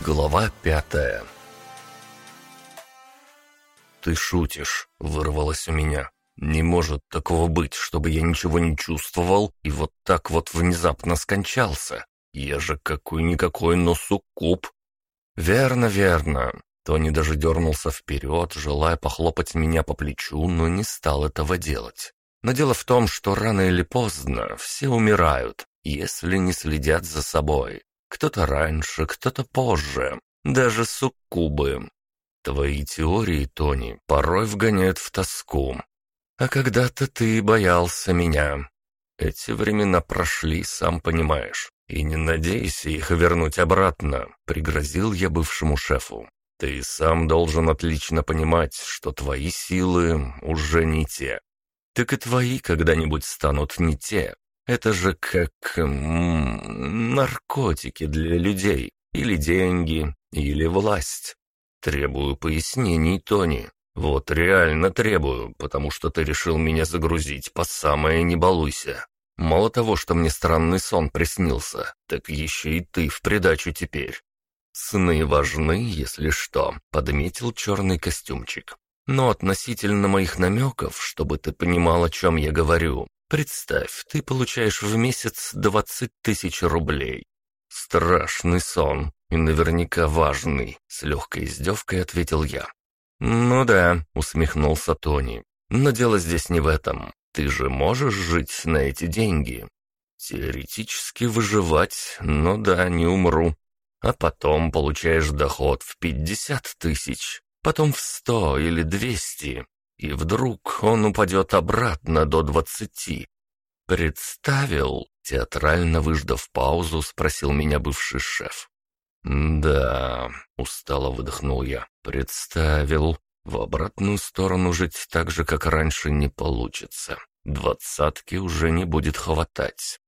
Глава пятая «Ты шутишь», — вырвалось у меня. «Не может такого быть, чтобы я ничего не чувствовал и вот так вот внезапно скончался. Я же какой-никакой, но суккуб». «Верно, верно». Тони даже дернулся вперед, желая похлопать меня по плечу, но не стал этого делать. Но дело в том, что рано или поздно все умирают, если не следят за собой. Кто-то раньше, кто-то позже, даже суккубы. Твои теории, Тони, порой вгоняют в тоску. А когда-то ты боялся меня. Эти времена прошли, сам понимаешь. И не надейся их вернуть обратно, пригрозил я бывшему шефу. Ты сам должен отлично понимать, что твои силы уже не те. Так и твои когда-нибудь станут не те. Это же как м -м, наркотики для людей. Или деньги, или власть. Требую пояснений, Тони. Вот реально требую, потому что ты решил меня загрузить по самое не балуйся. Мало того, что мне странный сон приснился, так еще и ты в придачу теперь. Сны важны, если что, подметил черный костюмчик. Но относительно моих намеков, чтобы ты понимал, о чем я говорю, Представь, ты получаешь в месяц двадцать тысяч рублей. Страшный сон, и наверняка важный, с легкой издевкой ответил я. «Ну да», — усмехнулся Тони, — «но дело здесь не в этом. Ты же можешь жить на эти деньги?» «Теоретически выживать, но да, не умру. А потом получаешь доход в пятьдесят тысяч, потом в сто или двести, и вдруг он упадет обратно до двадцати. «Представил?» — театрально выждав паузу, спросил меня бывший шеф. «Да», — устало выдохнул я, — «представил. В обратную сторону жить так же, как раньше, не получится. Двадцатки уже не будет хватать.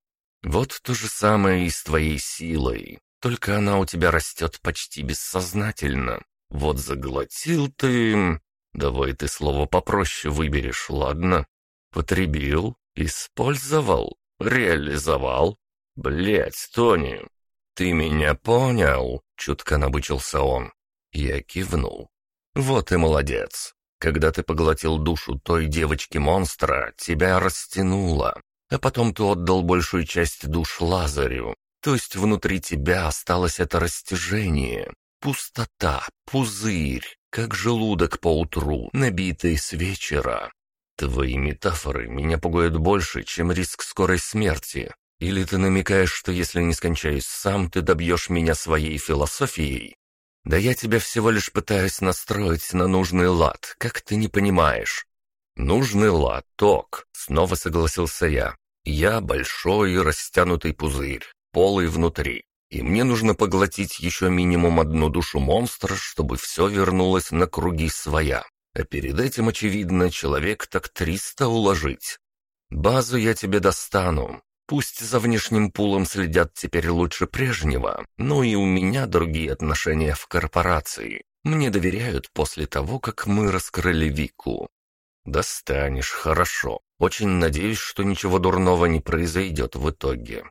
Вот то же самое и с твоей силой, только она у тебя растет почти бессознательно. Вот заглотил ты, Давай ты слово попроще выберешь, ладно? Потребил, использовал, реализовал. Блять, Тони, ты меня понял? Чутко набычился он. Я кивнул. Вот и молодец. Когда ты поглотил душу той девочки-монстра, тебя растянуло, а потом ты отдал большую часть душ Лазарю. То есть внутри тебя осталось это растяжение, пустота, пузырь, как желудок поутру, набитый с вечера. Твои метафоры меня пугают больше, чем риск скорой смерти. Или ты намекаешь, что если не скончаюсь сам, ты добьешь меня своей философией? Да я тебя всего лишь пытаюсь настроить на нужный лад, как ты не понимаешь. Нужный лад, ток, снова согласился я. Я большой растянутый пузырь, полый внутри и мне нужно поглотить еще минимум одну душу монстра, чтобы все вернулось на круги своя. А перед этим, очевидно, человек так триста уложить. Базу я тебе достану. Пусть за внешним пулом следят теперь лучше прежнего, но и у меня другие отношения в корпорации. Мне доверяют после того, как мы раскрыли Вику. Достанешь, хорошо. Очень надеюсь, что ничего дурного не произойдет в итоге.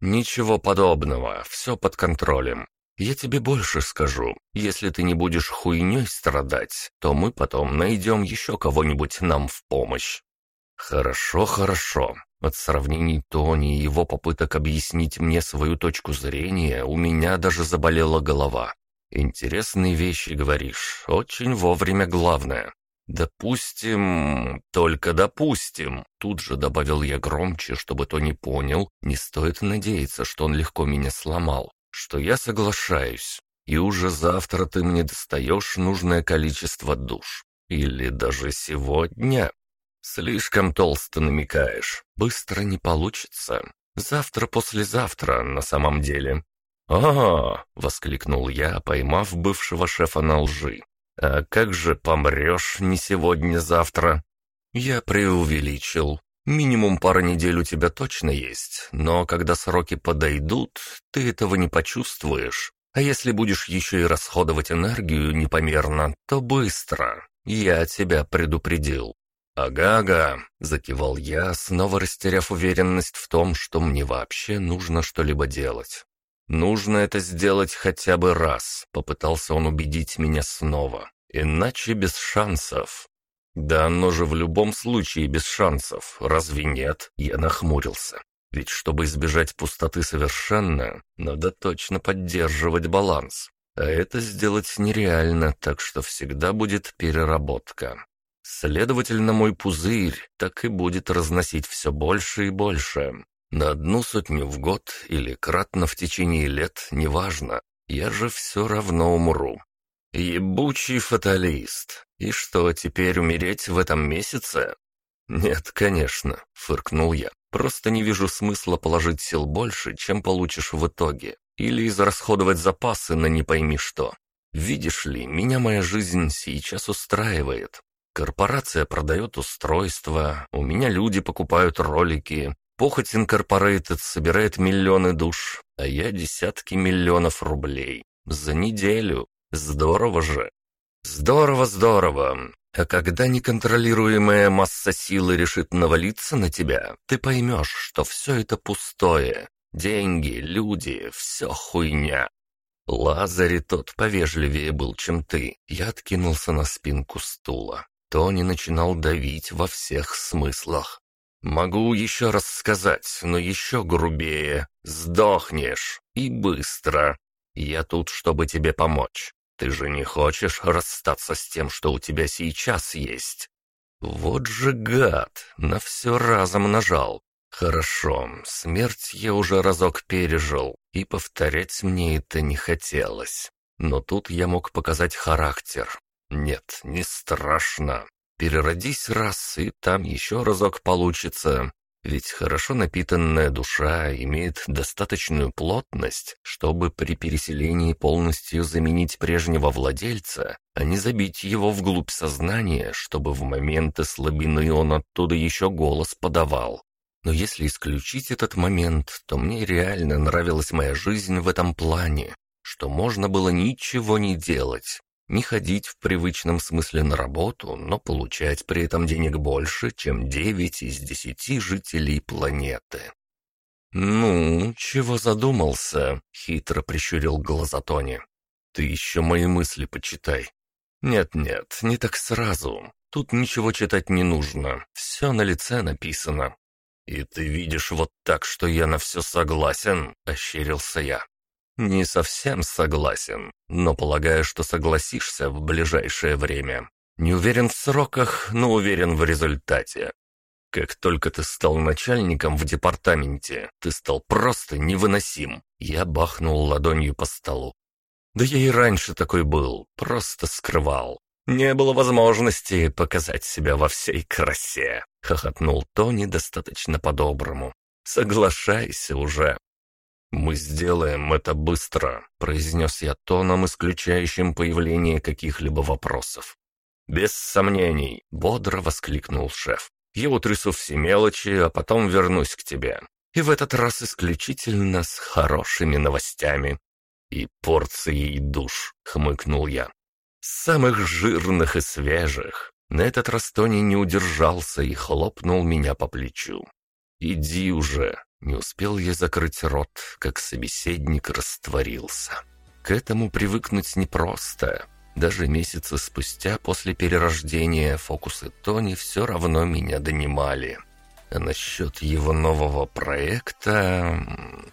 «Ничего подобного, все под контролем. Я тебе больше скажу. Если ты не будешь хуйней страдать, то мы потом найдем еще кого-нибудь нам в помощь». «Хорошо, хорошо». От сравнений Тони и его попыток объяснить мне свою точку зрения у меня даже заболела голова. «Интересные вещи, говоришь. Очень вовремя главное. «Допустим, только допустим», — тут же добавил я громче, чтобы то не понял, не стоит надеяться, что он легко меня сломал, что я соглашаюсь, и уже завтра ты мне достаешь нужное количество душ. Или даже сегодня. Слишком толсто намекаешь, быстро не получится. Завтра-послезавтра на самом деле. «А-а-а!» — воскликнул я, поймав бывшего шефа на лжи. «А как же помрешь не сегодня-завтра?» «Я преувеличил. Минимум пара недель у тебя точно есть, но когда сроки подойдут, ты этого не почувствуешь. А если будешь еще и расходовать энергию непомерно, то быстро. Я тебя предупредил». «Ага-ага», — закивал я, снова растеряв уверенность в том, что мне вообще нужно что-либо делать. Нужно это сделать хотя бы раз, попытался он убедить меня снова. Иначе без шансов. Да оно же в любом случае без шансов, разве нет? Я нахмурился. Ведь чтобы избежать пустоты совершенно, надо точно поддерживать баланс. А это сделать нереально, так что всегда будет переработка. Следовательно, мой пузырь так и будет разносить все больше и больше. На одну сотню в год или кратно в течение лет, неважно. Я же все равно умру. Ебучий фаталист. И что, теперь умереть в этом месяце? Нет, конечно, фыркнул я. Просто не вижу смысла положить сил больше, чем получишь в итоге. Или израсходовать запасы на не пойми что. Видишь ли, меня моя жизнь сейчас устраивает. Корпорация продает устройства, у меня люди покупают ролики, Похоть Инкорпорейтед собирает миллионы душ, а я десятки миллионов рублей. За неделю. Здорово же. Здорово, здорово. А когда неконтролируемая масса силы решит навалиться на тебя, ты поймешь, что все это пустое. Деньги, люди, все хуйня. Лазари тот повежливее был, чем ты. Я откинулся на спинку стула. Тони начинал давить во всех смыслах. «Могу еще раз сказать, но еще грубее. Сдохнешь. И быстро. Я тут, чтобы тебе помочь. Ты же не хочешь расстаться с тем, что у тебя сейчас есть?» «Вот же гад! На все разом нажал. Хорошо, смерть я уже разок пережил, и повторять мне это не хотелось. Но тут я мог показать характер. Нет, не страшно. Переродись раз, и там еще разок получится. Ведь хорошо напитанная душа имеет достаточную плотность, чтобы при переселении полностью заменить прежнего владельца, а не забить его вглубь сознания, чтобы в моменты слабины он оттуда еще голос подавал. Но если исключить этот момент, то мне реально нравилась моя жизнь в этом плане, что можно было ничего не делать, не ходить в привычном смысле на работу, но получать при этом денег больше, чем 9 из 10 жителей планеты. «Ну, чего задумался?» — хитро прищурил глаза Тони. «Ты еще мои мысли почитай». «Нет-нет, не так сразу. Тут ничего читать не нужно. Все на лице написано». «И ты видишь вот так, что я на все согласен?» — ощерился я. «Не совсем согласен, но полагаю, что согласишься в ближайшее время. Не уверен в сроках, но уверен в результате. Как только ты стал начальником в департаменте, ты стал просто невыносим». Я бахнул ладонью по столу. «Да я и раньше такой был, просто скрывал. Не было возможности показать себя во всей красе», — хохотнул Тони достаточно по-доброму. «Соглашайся уже, «Мы сделаем это быстро», — произнес я тоном, исключающим появление каких-либо вопросов. «Без сомнений», — бодро воскликнул шеф. «Я утрясу все мелочи, а потом вернусь к тебе. И в этот раз исключительно с хорошими новостями». «И порцией душ», — хмыкнул я. «Самых жирных и свежих». На этот раз Тони не удержался и хлопнул меня по плечу. «Иди уже, не успел я закрыть рот, как собеседник растворился. К этому привыкнуть непросто. Даже месяцы спустя после перерождения фокусы Тони все равно меня донимали. А насчет его нового проекта...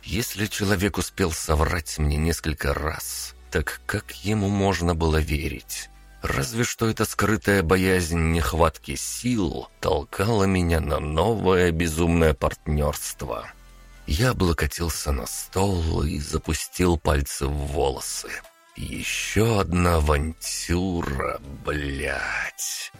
Если человек успел соврать мне несколько раз, так как ему можно было верить? Разве что эта скрытая боязнь нехватки сил толкала меня на новое безумное партнерство. Я облокотился на стол и запустил пальцы в волосы. Еще одна авантюра, блядь.